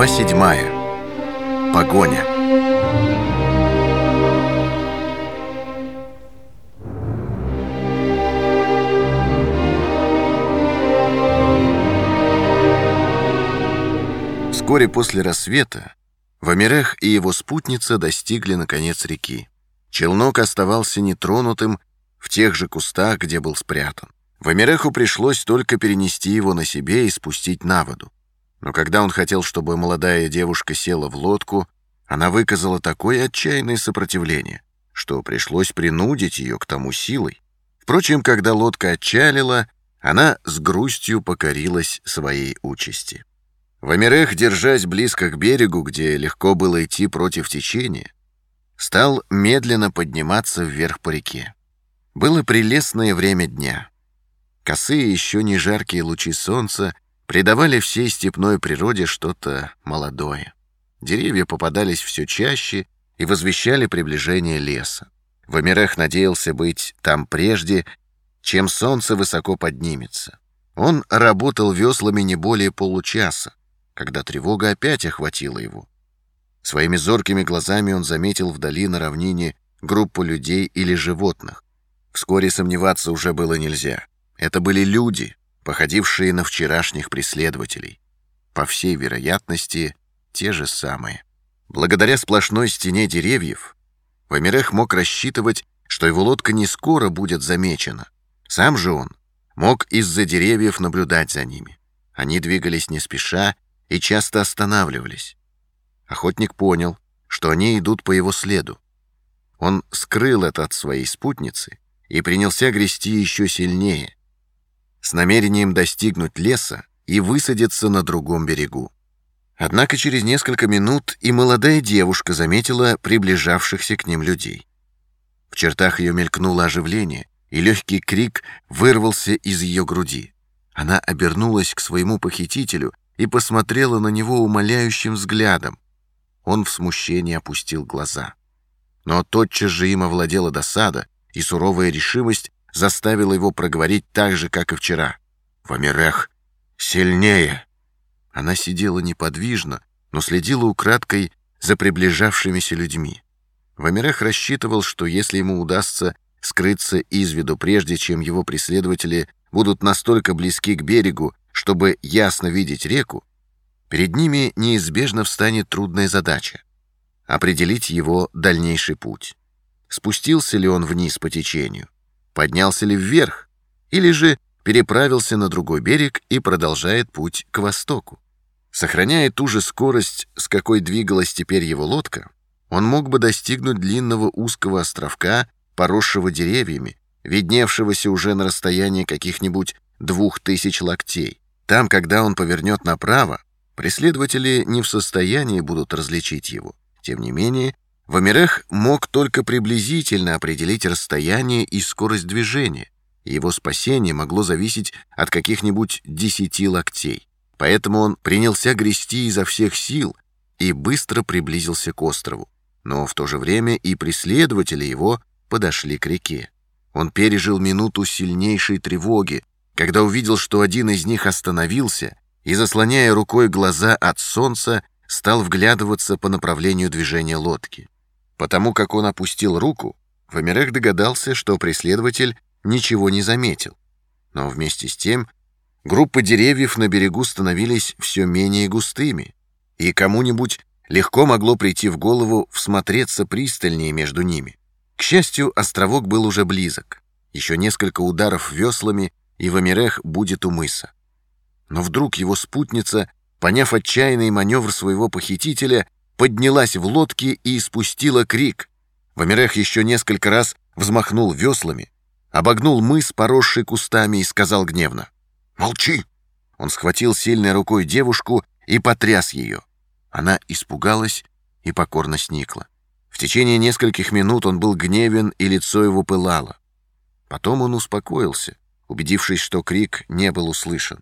Глава седьмая. Погоня. Вскоре после рассвета Вамирех и его спутница достигли, наконец, реки. Челнок оставался нетронутым в тех же кустах, где был спрятан. Вамиреху пришлось только перенести его на себе и спустить на воду. Но когда он хотел, чтобы молодая девушка села в лодку, она выказала такое отчаянное сопротивление, что пришлось принудить ее к тому силой. Впрочем, когда лодка отчалила, она с грустью покорилась своей участи. Вамирех, держась близко к берегу, где легко было идти против течения, стал медленно подниматься вверх по реке. Было прелестное время дня. Косые, еще не жаркие лучи солнца придавали всей степной природе что-то молодое. Деревья попадались все чаще и возвещали приближение леса. Вамирех надеялся быть там прежде, чем солнце высоко поднимется. Он работал веслами не более получаса, когда тревога опять охватила его. Своими зоркими глазами он заметил вдали на равнине группу людей или животных. Вскоре сомневаться уже было нельзя. Это были люди, походившие на вчерашних преследователей. По всей вероятности, те же самые. Благодаря сплошной стене деревьев, Вамирех мог рассчитывать, что его лодка не скоро будет замечена. Сам же он мог из-за деревьев наблюдать за ними. Они двигались не спеша и часто останавливались. Охотник понял, что они идут по его следу. Он скрыл это от своей спутницы и принялся грести еще сильнее, с намерением достигнуть леса и высадиться на другом берегу. Однако через несколько минут и молодая девушка заметила приближавшихся к ним людей. В чертах ее мелькнуло оживление, и легкий крик вырвался из ее груди. Она обернулась к своему похитителю и посмотрела на него умоляющим взглядом. Он в смущении опустил глаза. Но тотчас же им овладела досада, и суровая решимость заставила его проговорить так же, как и вчера. «Вамирех, сильнее!» Она сидела неподвижно, но следила украдкой за приближавшимися людьми. Вамирех рассчитывал, что если ему удастся скрыться из виду, прежде чем его преследователи будут настолько близки к берегу, чтобы ясно видеть реку, перед ними неизбежно встанет трудная задача — определить его дальнейший путь. Спустился ли он вниз по течению? Поднялся ли вверх? Или же переправился на другой берег и продолжает путь к востоку? Сохраняя ту же скорость, с какой двигалась теперь его лодка, он мог бы достигнуть длинного узкого островка, поросшего деревьями, видневшегося уже на расстоянии каких-нибудь двух тысяч локтей. Там, когда он повернет направо, преследователи не в состоянии будут различить его. Тем не менее, Вамирех мог только приблизительно определить расстояние и скорость движения. Его спасение могло зависеть от каких-нибудь десяти локтей. Поэтому он принялся грести изо всех сил и быстро приблизился к острову. Но в то же время и преследователи его подошли к реке. Он пережил минуту сильнейшей тревоги, когда увидел, что один из них остановился и, заслоняя рукой глаза от солнца, стал вглядываться по направлению движения лодки. Потому как он опустил руку, Вамирех догадался, что преследователь ничего не заметил. Но вместе с тем группы деревьев на берегу становились все менее густыми, и кому-нибудь легко могло прийти в голову всмотреться пристальнее между ними. К счастью, островок был уже близок. Еще несколько ударов веслами, и Вамирех будет у мыса. Но вдруг его спутница, поняв отчаянный маневр своего похитителя, поднялась в лодке и испустила крик. Вамирех еще несколько раз взмахнул веслами, обогнул мыс, поросший кустами, и сказал гневно. «Молчи!» Он схватил сильной рукой девушку и потряс ее. Она испугалась и покорно сникла. В течение нескольких минут он был гневен, и лицо его пылало. Потом он успокоился, убедившись, что крик не был услышан.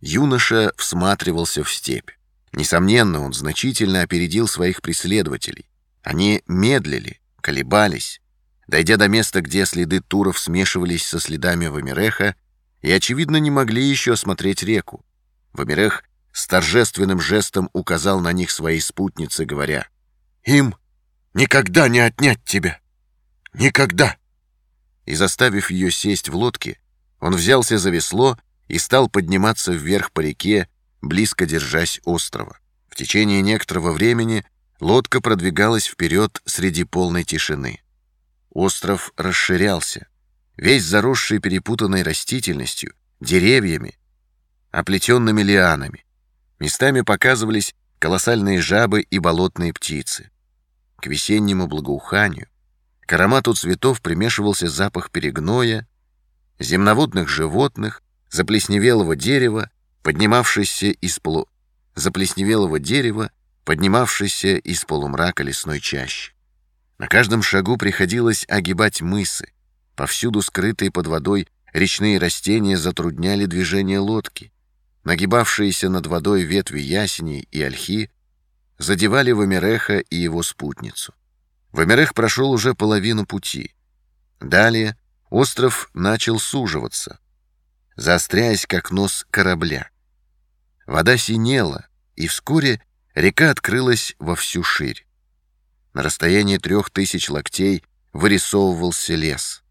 Юноша всматривался в степь. Несомненно, он значительно опередил своих преследователей. Они медлили, колебались. Дойдя до места, где следы туров смешивались со следами Вамиреха, и, очевидно, не могли еще осмотреть реку. Вамирех торжественным жестом указал на них своей спутнице, говоря, «Им никогда не отнять тебя! Никогда!» И заставив ее сесть в лодке, он взялся за весло и стал подниматься вверх по реке, близко держась острова. В течение некоторого времени лодка продвигалась вперед среди полной тишины. Остров расширялся, весь заросший перепутанной растительностью, деревьями, оплетенными лианами. Местами показывались колоссальные жабы и болотные птицы. К весеннему благоуханию, к аромату цветов примешивался запах перегноя, земноводных животных, заплесневелого дерева, поднимавшийся из полу... заплесневелого дерева, поднимавшийся из полумрака лесной чащи. На каждом шагу приходилось огибать мысы. Повсюду скрытые под водой речные растения затрудняли движение лодки. Нагибавшиеся над водой ветви ясеней и ольхи задевали Вамиреха и его спутницу. Вамирех прошел уже половину пути. Далее остров начал суживаться, заостряясь, как нос корабля. Вода синела, и вскоре река открылась во всю ширь. На расстоянии трех тысяч локтей вырисовывался лес.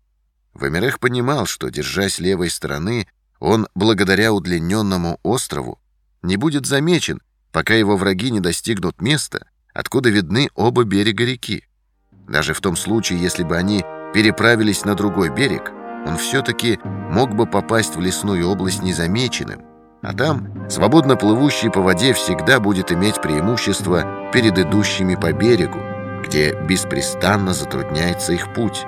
Вамирех понимал, что, держась левой стороны, он, благодаря удлиненному острову, не будет замечен, пока его враги не достигнут места, откуда видны оба берега реки. Даже в том случае, если бы они переправились на другой берег, он все-таки мог бы попасть в лесную область незамеченным, а там свободно плывущий по воде всегда будет иметь преимущество перед идущими по берегу, где беспрестанно затрудняется их путь.